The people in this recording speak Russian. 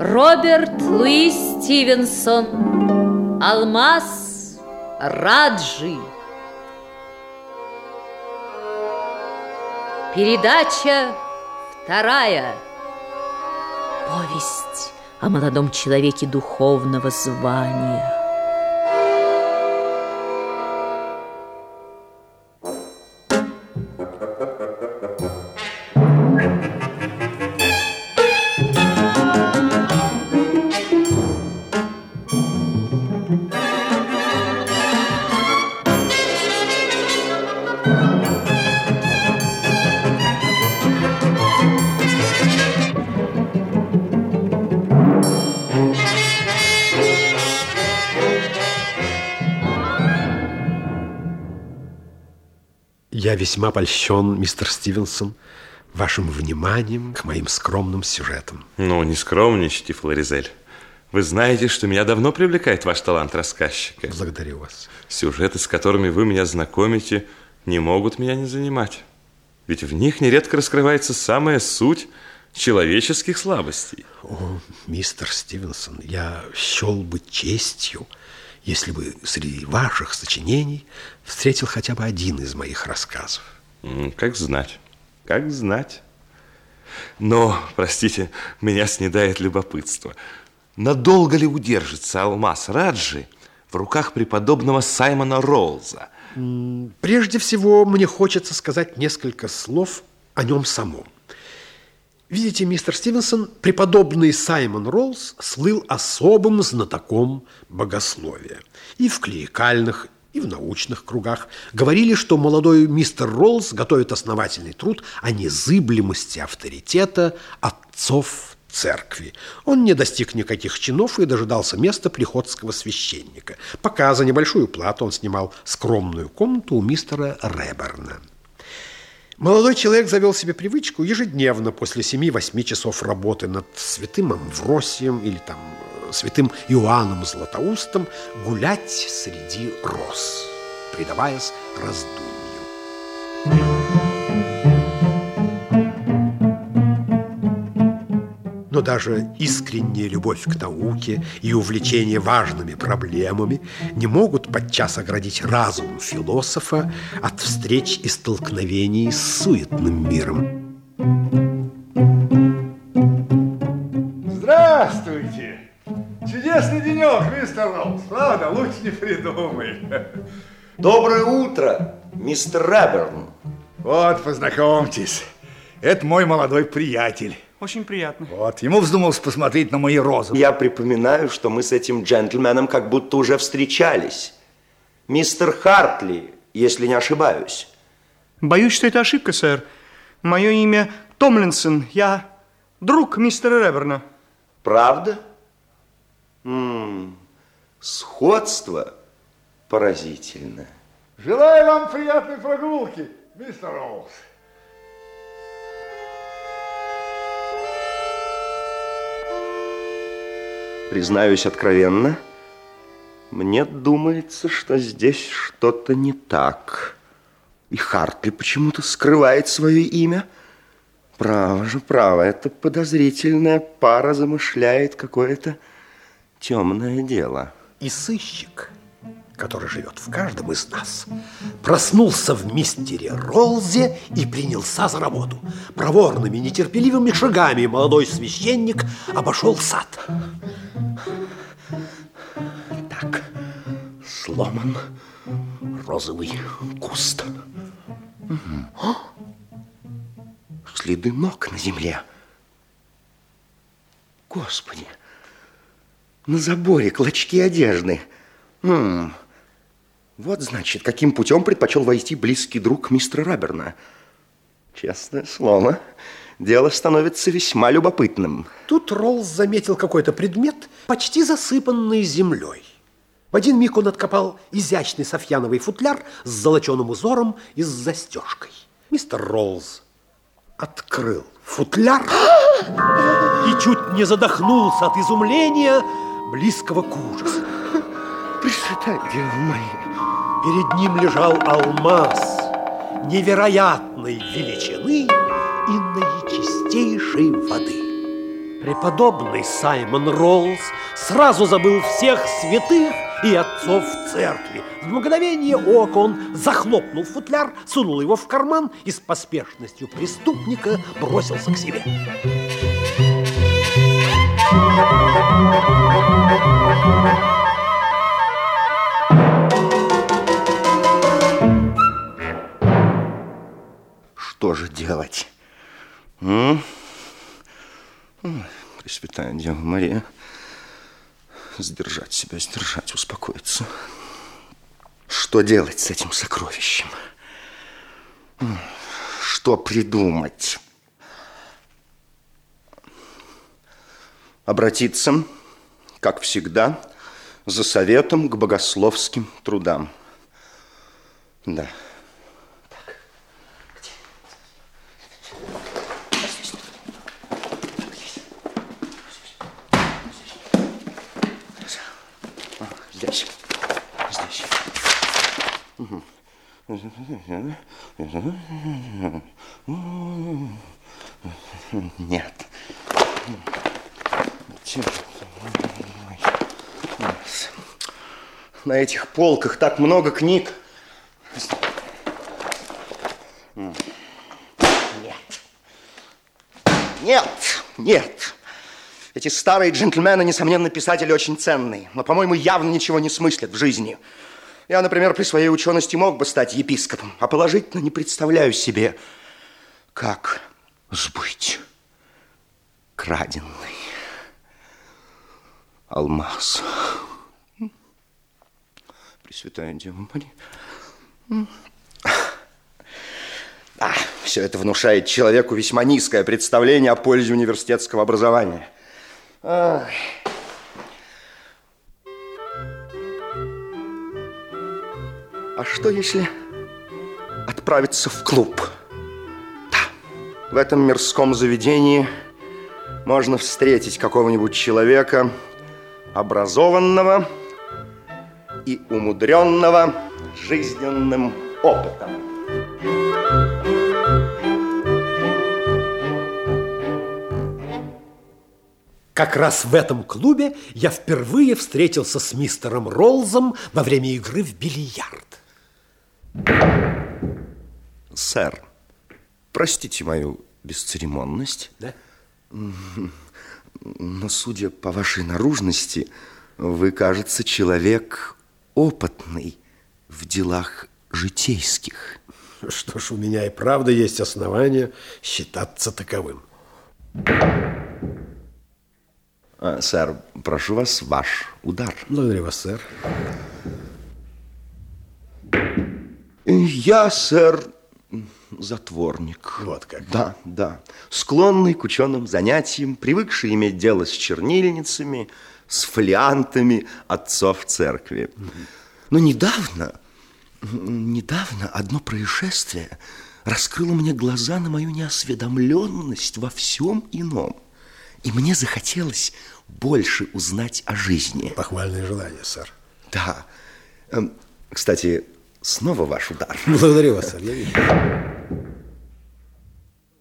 Роберт Луи Стивенсон. Алмаз Раджи. Передача вторая Повесть о молодом человеке духовного звания Я весьма польщен, мистер Стивенсон, вашим вниманием к моим скромным сюжетам. Ну, не скромничайте, Флоризель. Вы знаете, что меня давно привлекает ваш талант рассказчика. Благодарю вас. Сюжеты, с которыми вы меня знакомите, не могут меня не занимать. Ведь в них нередко раскрывается самая суть человеческих слабостей. О, мистер Стивенсон, я счел бы честью если бы среди ваших сочинений встретил хотя бы один из моих рассказов. Как знать, как знать. Но, простите, меня снедает любопытство. Надолго ли удержится алмаз Раджи в руках преподобного Саймона Роллза? Прежде всего, мне хочется сказать несколько слов о нем самом. Видите, мистер Стивенсон, преподобный Саймон Роллс слыл особым знатоком богословия. И в клерикальных, и в научных кругах говорили, что молодой мистер Роллс готовит основательный труд о незыблемости авторитета отцов церкви. Он не достиг никаких чинов и дожидался места приходского священника. Пока за небольшую плату он снимал скромную комнату у мистера Реберна. Молодой человек завел себе привычку ежедневно после 7-8 часов работы над святым Амвросием или там э, святым Иоанном Златоустом гулять среди роз, предаваясь раздумью. Но даже искренняя любовь к науке и увлечение важными проблемами не могут подчас оградить разум философа от встреч и столкновений с суетным миром. Здравствуйте! Чудесный денек, мистер Роуз. Правда, лучше не придумай. Доброе утро, мистер Раберн. Вот, познакомьтесь. Это мой молодой приятель. Очень приятно. Вот, ему вздумалось посмотреть на мои розы. Я припоминаю, что мы с этим джентльменом как будто уже встречались. Мистер Хартли, если не ошибаюсь. Боюсь, что это ошибка, сэр. Мое имя Томлинсон. Я друг мистера Реберна. Правда? М -м, сходство поразительно. Желаю вам приятной прогулки, мистер Роуз. Признаюсь откровенно, мне думается, что здесь что-то не так. И Хартли почему-то скрывает свое имя. Право же, право, эта подозрительная пара замышляет какое-то темное дело. И сыщик который живет в каждом из нас, проснулся в мистере Ролзе и принялся за работу. Проворными, нетерпеливыми шагами молодой священник обошел сад. Сломан розовый куст. Угу. Следы ног на земле. Господи, на заборе клочки одежды. М -м, вот, значит, каким путем предпочел войти близкий друг мистера Раберна. Честное слово, дело становится весьма любопытным. Тут Роллс заметил какой-то предмет, почти засыпанный землей. В один миг он откопал изящный софьяновый футляр с золоченым узором и с застежкой. Мистер Роллс открыл футляр и чуть не задохнулся от изумления, близкого к ужасу. Пресвятая Дева Мария, Перед ним лежал алмаз, невероятной величины и наичистейшей воды. Преподобный Саймон Роллс сразу забыл всех святых и отцов церкви. В мгновение ока он захлопнул футляр, сунул его в карман и с поспешностью преступника бросился к себе. Что же делать? М? Пресвятая Дева Мария, сдержать себя, сдержать, успокоиться. Что делать с этим сокровищем? Что придумать? Обратиться, как всегда, за советом к богословским трудам. Да. Здесь. Здесь. Нет. На этих полках так много книг. Нет. Нет, нет. Эти старые джентльмены, несомненно, писатели очень ценные, но, по-моему, явно ничего не смыслят в жизни. Я, например, при своей учености мог бы стать епископом, а положительно не представляю себе, как сбыть краденный алмаз. Пресвятая Дева Мария. А, все это внушает человеку весьма низкое представление о пользе университетского образования. Ай. А что, если отправиться в клуб? Да, в этом мирском заведении можно встретить какого-нибудь человека, образованного и умудренного жизненным опытом. Как раз в этом клубе я впервые встретился с мистером Роллзом во время игры в бильярд. Сэр, простите мою бесцеремонность. Да? Но, судя по вашей наружности, вы, кажется, человек опытный в делах житейских. Что ж, у меня и правда есть основания считаться таковым. А, сэр, прошу вас, ваш удар. Благодарю вас, сэр. Я, сэр, затворник. Вот как. Да, да. Склонный к ученым занятиям, привыкший иметь дело с чернильницами, с фолиантами отцов церкви. Но недавно, недавно одно происшествие раскрыло мне глаза на мою неосведомленность во всем ином. И мне захотелось больше узнать о жизни. Похвальное желание, сэр. Да. Эм, Кстати, снова ваш удар. Благодарю вас, вижу.